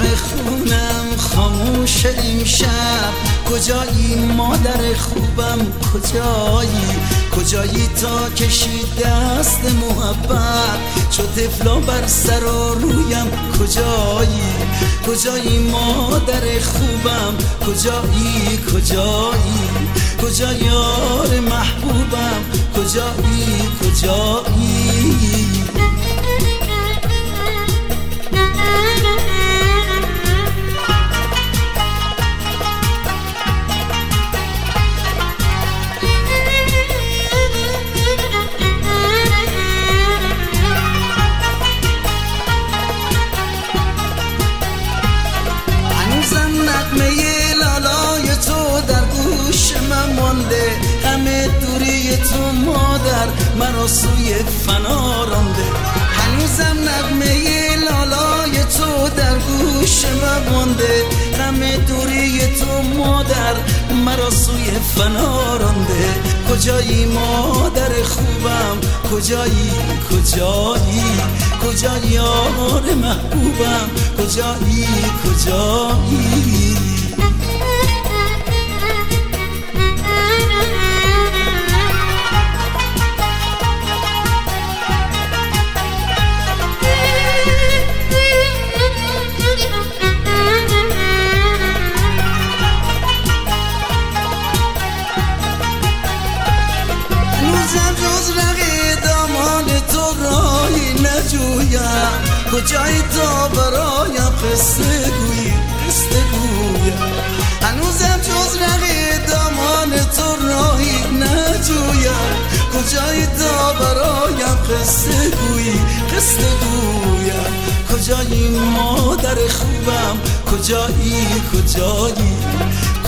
چراغ خونم خاموش امشب کجایی مادر خوبم؟ کجایی؟ کجایی تا کشید دست محبت؟ چو تفلا بر سر و رویم کجایی؟ کجایی مادر خوبم؟ کجایی؟ کجایی؟ کجا یار محبوبم؟ کجایی؟ کجایی؟ سوی فنا رانده. هنوزم نغمه لالای تو در گوش من مانده. غم دوری تو مادر مرا سوی فنا رانده. کجایی مادر خوبم؟ کجایی کجایی؟ کجایی یار محبوبم؟ کجایی کجایی؟ کجای تا برایم قصه گویی قصه گویم هنوزم جز رقی دامان تو راهی نجویم. کجای تا برایم قصه گویی قصه گویم کجایی مادر خوبم؟ کجایی کجایی؟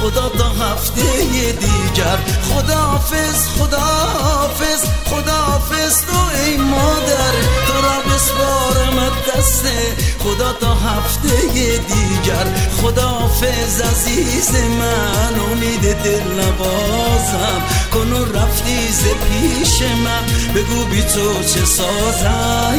خدا تا هفته دیگر. خدا حافظ خدا حافظ خدا حافظ تو ای مادر. تو را بسپارم دست خدا تا هفته دیگر. خدا حافظ عزیز من امید دل نبازم کنو رفتی ز پیش من. بگو بی تو چه سازم.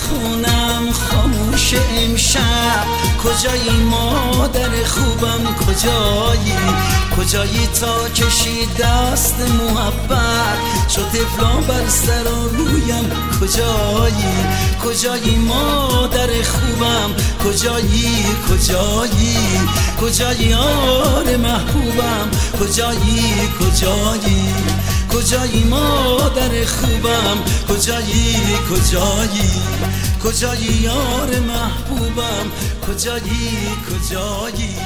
خونم خاموش امشب. کجایی مادر خوبم؟ کجایی؟ کجایی تا کشید دست محبت؟ شد تفلان بر سر و رویم کجایی؟ کجایی مادر خوبم؟ کجایی؟ کجایی؟ کجایی آر محبوبم؟ کجایی؟ کجایی؟ کجایی مادر خوبم؟ کجایی؟ کجایی؟ کجایی یار محبوبم؟ کجایی؟ کجایی؟